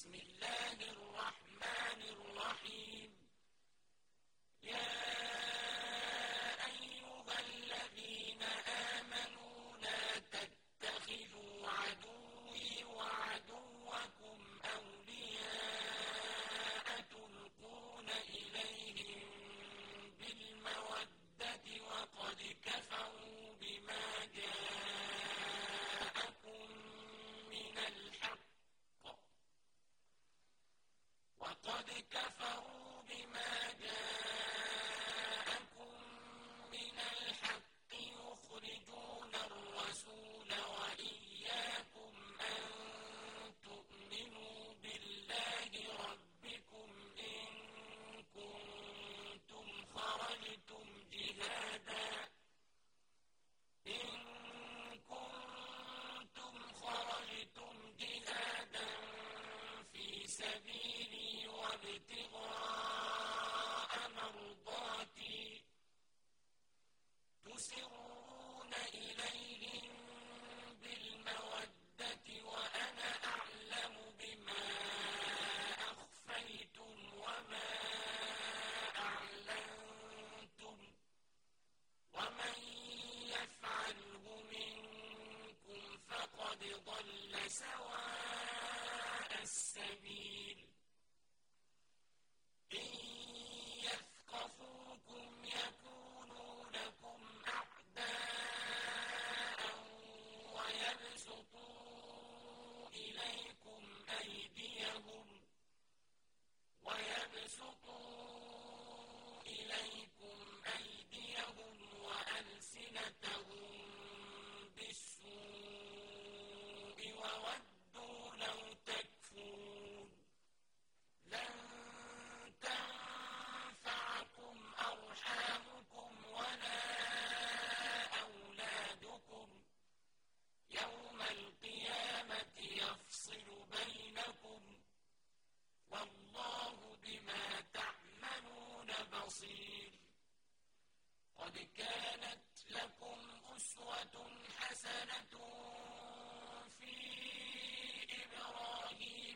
بسم الله الرحمن حسنة في إبراهيم.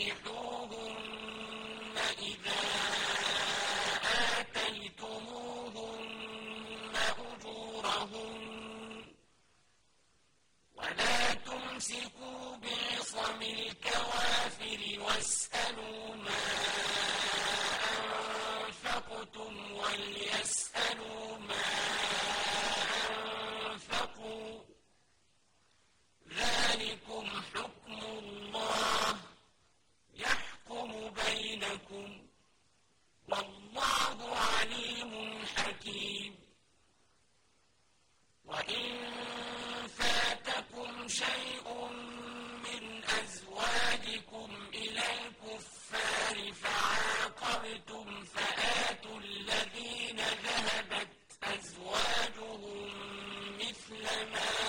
فانكحوهن إذا آتيتموهن أجورهن. ولا تمسكوا بعصم الكوافر واسألوا ما أنفقتم وليسألوا Amen.